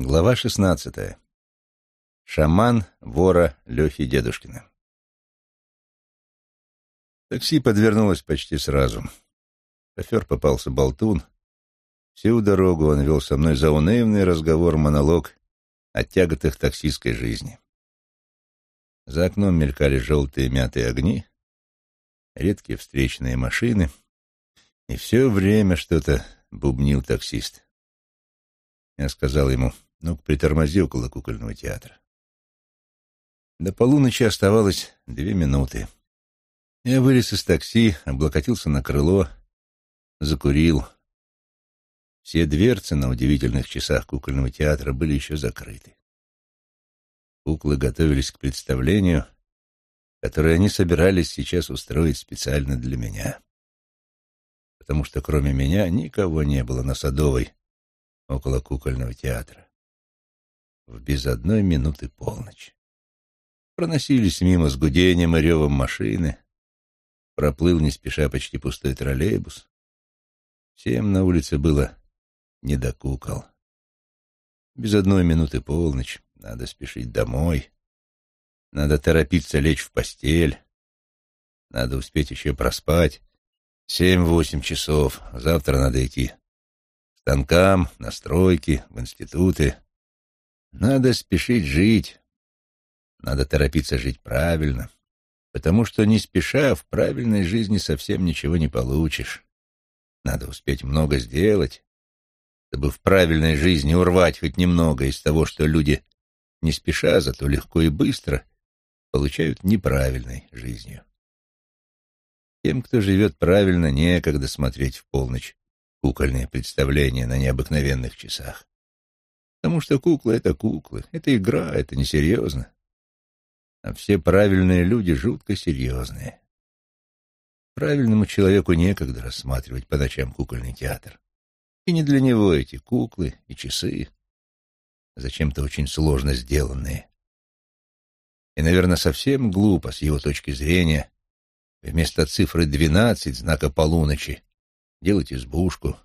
Глава шестнадцатая. Шаман вора Лехи Дедушкина. Такси подвернулось почти сразу. Шофер попался болтун. Всю дорогу он вел со мной заунывный разговор-монолог о тяготах таксистской жизни. За окном мелькали желтые мятые огни, редкие встречные машины, и все время что-то бубнил таксист. Я сказал ему — ну-ка, притормози около кукольного театра. До полуночи оставалось две минуты. Я вылез из такси, облокотился на крыло, закурил. Все дверцы на удивительных часах кукольного театра были еще закрыты. Куклы готовились к представлению, которое они собирались сейчас устроить специально для меня. Потому что кроме меня никого не было на Садовой около кукольного театра в без одной минуты полночь. Проносились мимо с гудением и ревом машины, проплыл не спеша почти пустой троллейбус. Всем на улице было не до кукол. Без одной минуты полночь, надо спешить домой, надо торопиться лечь в постель, надо успеть еще проспать семь-восемь часов, завтра надо идти к станкам, на стройки, в институты. Надо спешить жить. Надо торопиться жить правильно, потому что не спеша в правильной жизни совсем ничего не получишь. Надо успеть много сделать, чтобы в правильной жизни урвать хоть немного из того, что люди не спеша, зато легко и быстро получают неправильной жизнью. Тем, кто живет правильно, некогда смотреть в полночь кукольные представления на необыкновенных часах. Потому что куклы — это куклы, это игра, это несерьезно. А все правильные люди жутко серьезные. Правильному человеку некогда рассматривать по ночам кукольный театр. И не для него эти куклы и часы, зачем-то очень сложно сделанные. И, наверное, совсем глупо с его точки зрения вместо цифры двенадцать знака полуночи делать избушку,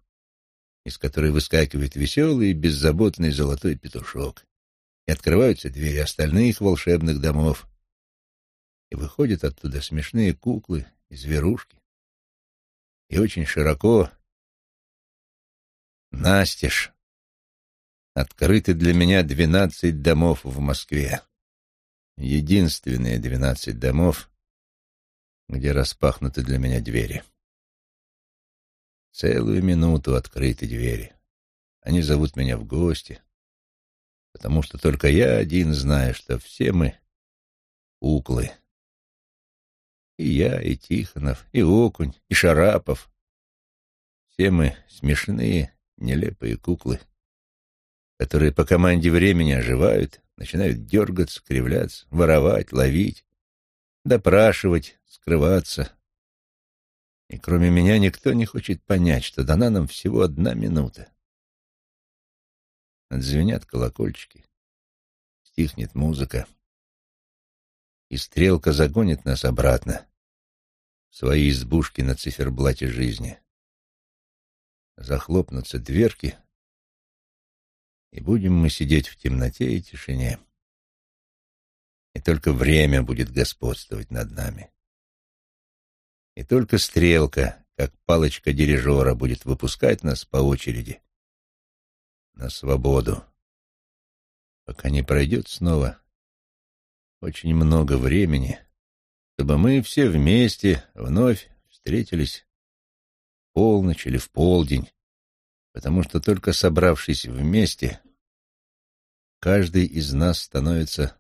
из которой выскакивает веселый и беззаботный золотой петушок, и открываются двери остальных волшебных домов, и выходят оттуда смешные куклы и зверушки. И очень широко, настежь, открыты для меня двенадцать домов в Москве. Единственные двенадцать домов, где распахнуты для меня двери. Целую минуту открыты двери. Они зовут меня в гости, потому что только я один знаю, что все мы куклы. И я, и Тихонов, и Окунь, и Шарапов. Все мы смешные, нелепые куклы, которые по команде времени оживают, начинают дергаться, кривляться, воровать, ловить, допрашивать, скрываться, и кроме меня никто не хочет понять, что дана нам всего одна минута. Отзвенят колокольчики, стихнет музыка, и стрелка загонит нас обратно в свои избушки на циферблате жизни. Захлопнутся дверки, и будем мы сидеть в темноте и тишине. И только время будет господствовать над нами и только стрелка, как палочка дирижера, будет выпускать нас по очереди на свободу, пока не пройдет снова очень много времени, чтобы мы все вместе вновь встретились в полночь или в полдень, потому что только собравшись вместе, каждый из нас становится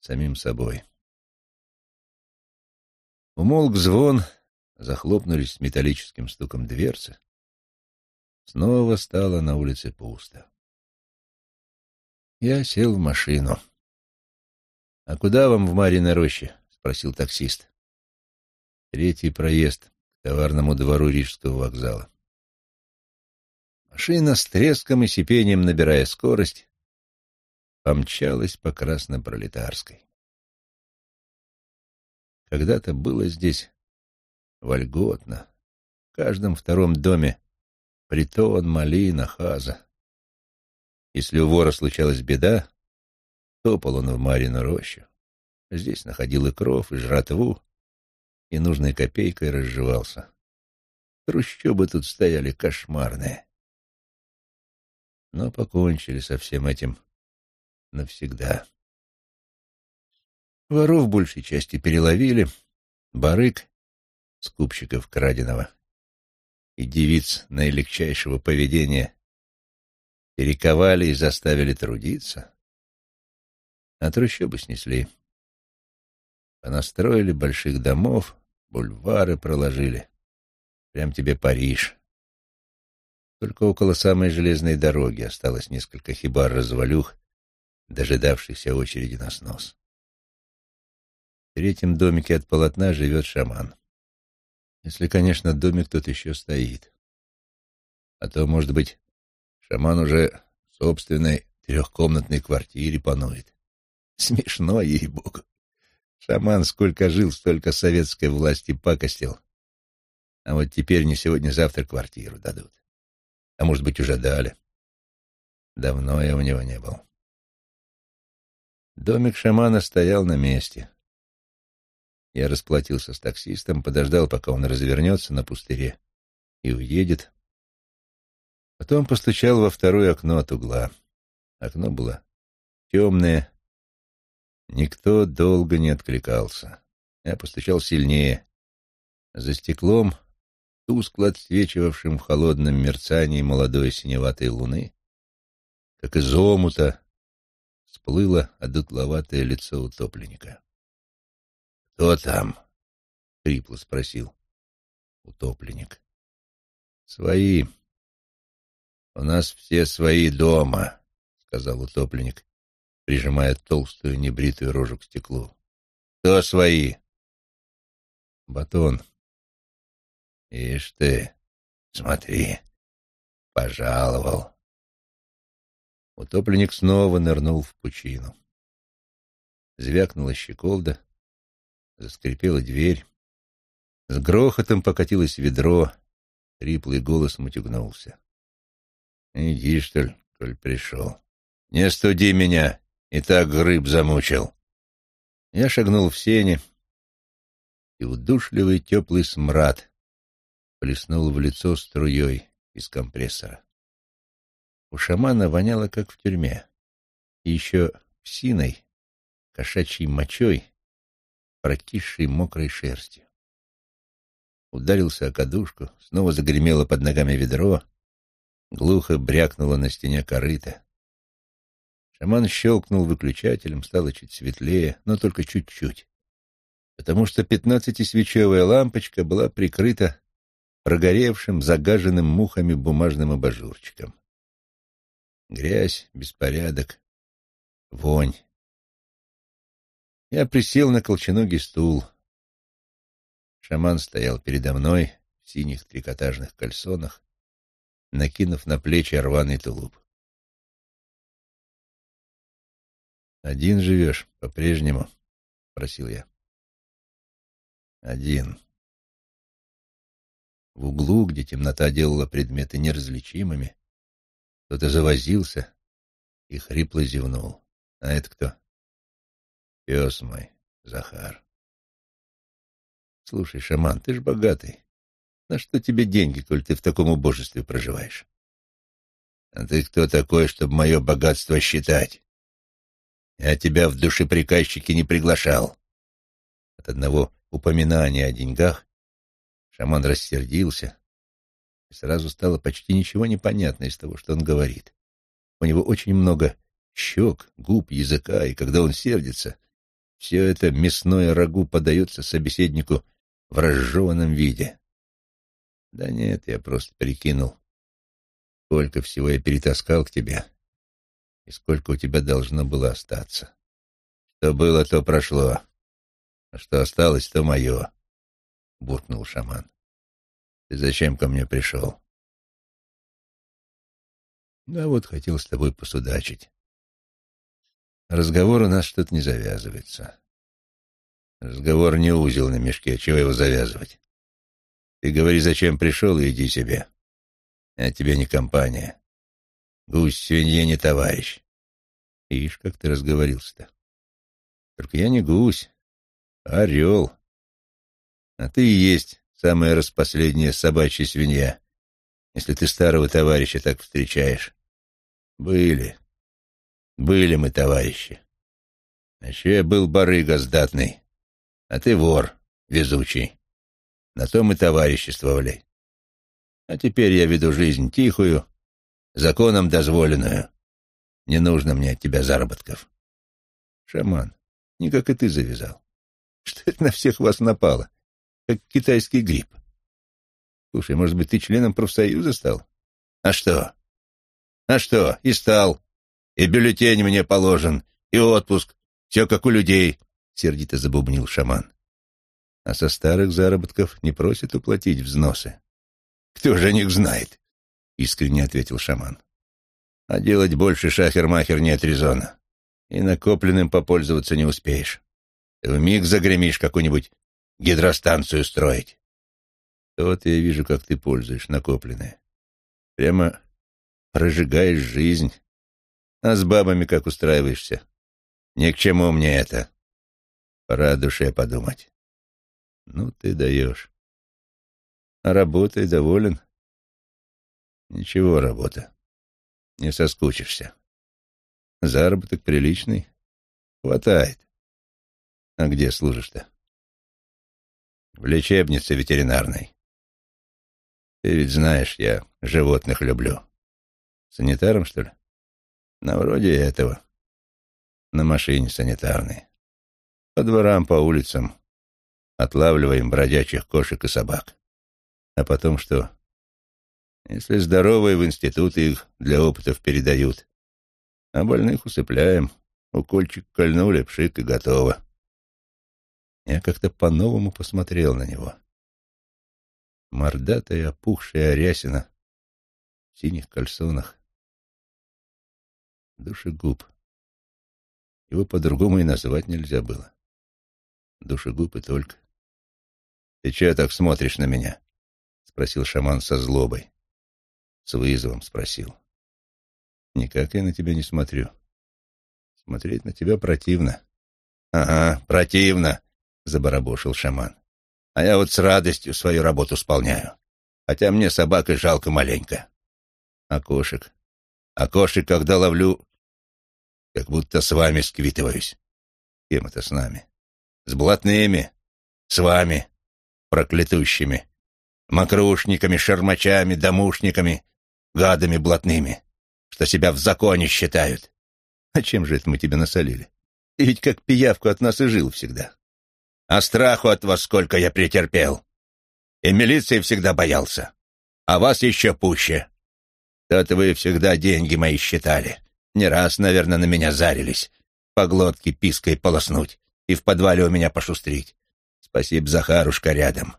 самим собой. Умолк звон, захлопнулись с металлическим стуком дверцы. Снова стало на улице пусто. Я сел в машину. — А куда вам в Мариной роще? — спросил таксист. — Третий проезд к товарному двору Рижского вокзала. Машина с треском и сипением, набирая скорость, помчалась по Краснопролетарской. Когда-то было здесь вольготно. В каждом втором доме притон, малина, хаза. Если у вора случалась беда, топал он в Марину рощу. Здесь находил и кров, и жратву, и нужной копейкой разживался. Трущобы тут стояли кошмарные. Но покончили со всем этим навсегда. Воров большей части переловили, барык, скупщиков краденого и девиц наилегчайшего поведения перековали и заставили трудиться, а трущобы снесли. Понастроили больших домов, бульвары проложили. Прям тебе Париж. Только около самой железной дороги осталось несколько хибар-развалюх, дожидавшихся очереди на снос. В третьем домике от полотна живет шаман. Если, конечно, домик тот еще стоит. А то, может быть, шаман уже в собственной трехкомнатной квартире панует. Смешно, ей-богу. Шаман сколько жил, столько советской власти пакостил. А вот теперь не сегодня-завтра квартиру дадут. А может быть, уже дали. Давно я у него не был. Домик шамана стоял на месте. Я расплатился с таксистом, подождал, пока он развернется на пустыре и уедет. Потом постучал во второе окно от угла. Окно было темное. Никто долго не откликался. Я постучал сильнее. За стеклом, тускло отсвечивавшим в холодном мерцании молодой синеватой луны, как из омута, всплыло одутловатое лицо утопленника. «Кто там?» — хрипло спросил утопленник. «Свои. У нас все свои дома», — сказал утопленник, прижимая толстую небритую рожу к стеклу. «Кто свои?» «Батон». «Ишь ты, смотри, пожаловал». Утопленник снова нырнул в пучину. Звякнула щеколда, Заскрипела дверь. С грохотом покатилось ведро. Хриплый голос мутюгнулся. «Иди, что ли, коль пришел. Не студи меня, и так грыб замучил». Я шагнул в сене, и удушливый теплый смрад плеснул в лицо струей из компрессора. У шамана воняло, как в тюрьме, и еще псиной, кошачьей мочой прокисшей мокрой шерстью. Ударился о кадушку, снова загремело под ногами ведро, глухо брякнуло на стене корыто. Шаман щелкнул выключателем, стало чуть светлее, но только чуть-чуть, потому что пятнадцатисвечевая лампочка была прикрыта прогоревшим, загаженным мухами бумажным абажурчиком. Грязь, беспорядок, вонь. Я присел на колченогий стул. Шаман стоял передо мной в синих трикотажных кальсонах, накинув на плечи рваный тулуп. «Один живешь по-прежнему?» — просил я. «Один». В углу, где темнота делала предметы неразличимыми, кто-то завозился и хрипло зевнул. «А это кто?» Пес мой, Захар. Слушай, шаман, ты ж богатый. На что тебе деньги, коль ты в таком убожестве проживаешь? А ты кто такой, чтобы мое богатство считать? Я тебя в душеприказчики не приглашал. От одного упоминания о деньгах шаман рассердился, и сразу стало почти ничего непонятно из того, что он говорит. У него очень много щек, губ, языка, и когда он сердится, все это мясное рагу подается собеседнику в разжеванном виде. Да нет, я просто прикинул, сколько всего я перетаскал к тебе и сколько у тебя должно было остаться. Что было, то прошло, а что осталось, то мое, — буркнул шаман. Ты зачем ко мне пришел? Да вот хотел с тобой посудачить. Разговор у нас что-то не завязывается. Разговор не узел на мешке, чего его завязывать? Ты говори, зачем пришел, и иди себе. Я тебе не компания. Гусь свинье не товарищ. Ишь, как ты разговорился-то. Только я не гусь, а орел. А ты и есть самая распоследняя собачья свинья, если ты старого товарища так встречаешь. Были. Были мы товарищи. А еще я был барыга сдатный, а ты вор везучий. На то мы товариществовали. А теперь я веду жизнь тихую, законом дозволенную. Не нужно мне от тебя заработков. Шаман, не как и ты завязал. Что это на всех вас напало? Как китайский грипп. Слушай, может быть, ты членом профсоюза стал? А что? А что? И стал. И бюллетень мне положен, и отпуск. Все как у людей, — сердито забубнил шаман. А со старых заработков не просят уплатить взносы. Кто же о них знает? — искренне ответил шаман. А делать больше шахер-махер нет резона. И накопленным попользоваться не успеешь. Вмиг загремишь какую-нибудь гидростанцию строить. Вот я вижу, как ты пользуешь накопленное. Прямо прожигаешь жизнь. А с бабами как устраиваешься? Ни к чему мне это. Пора о душе подумать. Ну, ты даешь. А работой доволен? Ничего, работа. Не соскучишься. Заработок приличный. Хватает. А где служишь-то? В лечебнице ветеринарной. Ты ведь знаешь, я животных люблю. Санитаром, что ли? На вроде этого. На машине санитарной. По дворам, по улицам. Отлавливаем бродячих кошек и собак. А потом что? Если здоровые, в институт их для опытов передают. А больных усыпляем. Укольчик кольнули, пшик и готово. Я как-то по-новому посмотрел на него. Мордатая, опухшая Арясина в синих кальсонах. Душегуб. Его по-другому и назвать нельзя было. Душегуб и только. — Ты чего так смотришь на меня? — спросил шаман со злобой. С вызовом спросил. — Никак я на тебя не смотрю. Смотреть на тебя противно. — Ага, противно, — забарабошил шаман. — А я вот с радостью свою работу исполняю. Хотя мне собак жалко маленько. А кошек? А кошек, когда ловлю, как будто с вами сквитываюсь. Кем это с нами? С блатными? С вами, проклятущими. Мокрушниками, шармачами, домушниками, гадами блатными, что себя в законе считают. А чем же это мы тебе насолили? Ты ведь как пиявку от нас и жил всегда. А страху от вас сколько я претерпел. И милиции всегда боялся. А вас еще пуще. То-то вы всегда деньги мои считали. Не раз, наверное, на меня зарились. По глотке пиской полоснуть и в подвале у меня пошустрить. Спасибо, Захарушка рядом.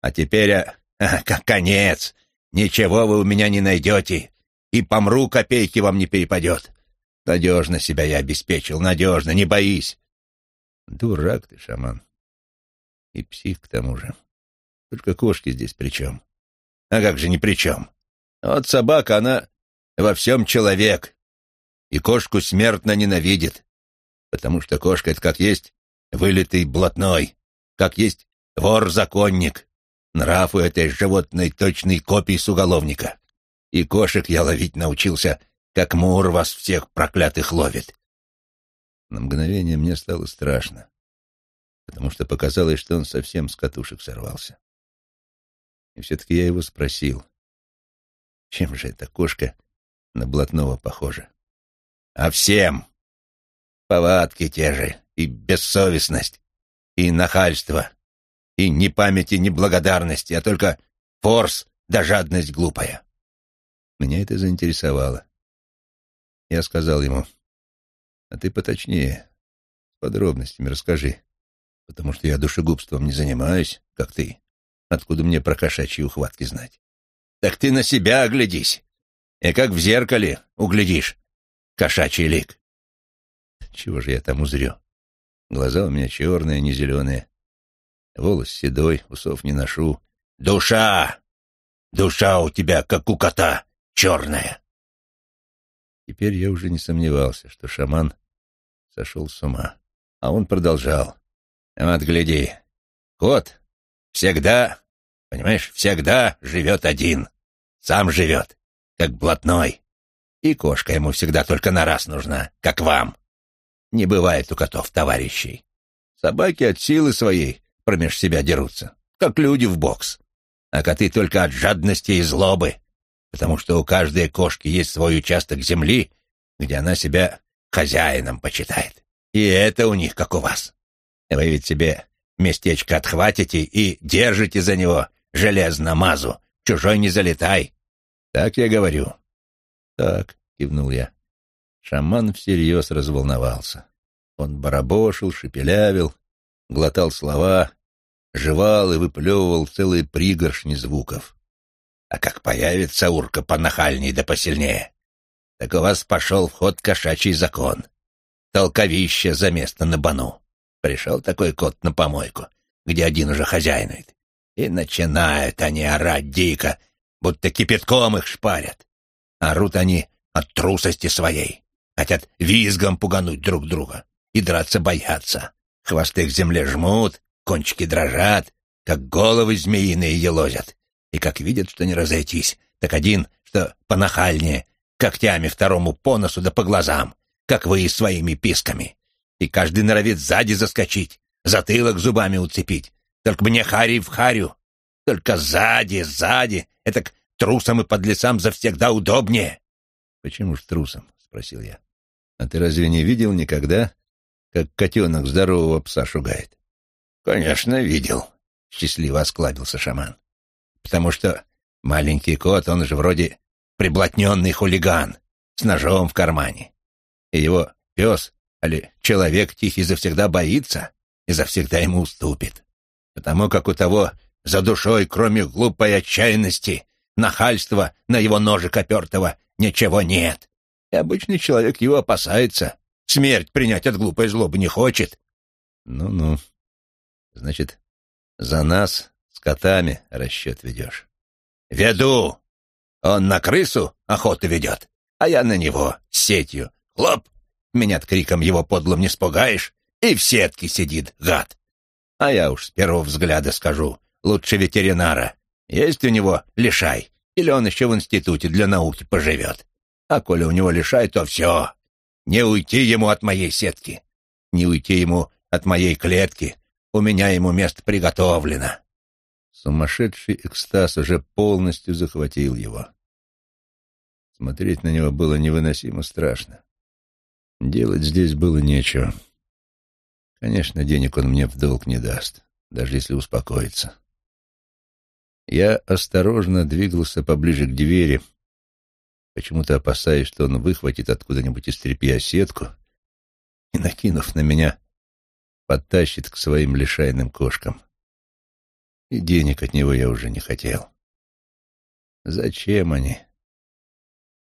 А теперь, а, а, конец. Ничего вы у меня не найдете, и помру, копейки вам не перепадет. Надежно себя я обеспечил, надежно, не боись. Дурак ты, шаман. И псих к тому же. Только кошки здесь при чем? А как же ни при чем? Вот собака, она во всем человек. И кошку смертно ненавидит. Потому что кошка — это как есть вылитый блатной, как есть вор-законник. Нрав у этой животной точной копии с уголовника. И кошек я ловить научился, как Мур вас всех проклятых ловит. На мгновение мне стало страшно, потому что показалось, что он совсем с катушек сорвался. И все-таки я его спросил, чем же эта кошка на блатного похожа? А всем! Повадки те же, и бессовестность, и нахальство, и ни памяти, ни благодарности, а только форс да жадность глупая. Меня это заинтересовало. Я сказал ему, а ты поточнее, с подробностями расскажи, потому что я душегубством не занимаюсь, как ты. Откуда мне про кошачьи ухватки знать? Так ты на себя оглядись, и как в зеркале углядишь кошачий лик. Чего же я там узрю? Глаза у меня черные, не зеленые. Волос седой, усов не ношу. Душа! Душа у тебя, как у кота, черная. Теперь я уже не сомневался, что шаман сошел с ума. А он продолжал. «Вот, гляди, кот всегда, понимаешь, всегда живет один. Сам живет, как блатной. И кошка ему всегда только на раз нужна, как вам. Не бывает у котов товарищей. Собаки от силы своей промеж себя дерутся, как люди в бокс. А коты только от жадности и злобы, потому что у каждой кошки есть свой участок земли, где она себя хозяином почитает. И это у них, как у вас. Вы ведь себе местечко отхватите и держите за него железно мазу, чужой не залетай. Так я говорю. Так, кивнул я. Шаман всерьез разволновался. Он барабошил, шепелявил, глотал слова, жевал и выплевывал целые пригоршни звуков. А как появится урка понахальней да посильнее, так у вас пошел в ход кошачий закон. Толковище за место на бану. Пришел такой кот на помойку, где один уже хозяйнует. И начинают они орать дико, будто кипятком их шпарят. Орут они от трусости своей. Хотят визгом пугануть друг друга. И драться боятся. Хвосты к земле жмут, кончики дрожат, как головы змеиные елозят. И как видят, что не разойтись, так один, что понахальнее, когтями второму по носу да по глазам, как вы и своими писками. И каждый норовит сзади заскочить, затылок зубами уцепить. Только мне хари в харю. Только сзади, сзади. Это к трусам и подлецам завсегда удобнее. — Почему ж трусом? — спросил я. — А ты разве не видел никогда, как котенок здорового пса шугает? — Конечно, видел, — счастливо осклабился шаман. — Потому что маленький кот, он же вроде приблотненный хулиган с ножом в кармане. И его пес, али человек тихий завсегда боится и завсегда ему уступит. Потому как у того за душой, кроме глупой отчаянности, нахальства на его ножик опертого, ничего нет. И обычный человек его опасается. Смерть принять от глупой злобы не хочет. Ну-ну. Значит, за нас с котами расчет ведешь. Веду. Он на крысу охоту ведет, а я на него с сетью. Хлоп! Меня криком его подлым не спугаешь, и в сетке сидит, гад. А я уж с первого взгляда скажу, лучше ветеринара. Есть у него лишай, или он еще в институте для науки поживет. А коли у него лишай, то все. Не уйти ему от моей сетки, не уйти ему от моей клетки. У меня ему место приготовлено. Сумасшедший экстаз уже полностью захватил его. Смотреть на него было невыносимо страшно. Делать здесь было нечего. Конечно, денег он мне в долг не даст, даже если успокоится. Я осторожно двигался поближе к двери, почему-то опасаясь, что он выхватит откуда-нибудь из тряпья сетку и, накинув на меня, подтащит к своим лишайным кошкам. И денег от него я уже не хотел. Зачем они?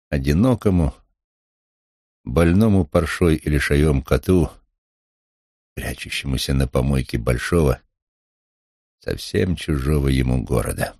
Одинокому, больному паршой или шаем коту, прячущемуся на помойке большого, совсем чужого ему города.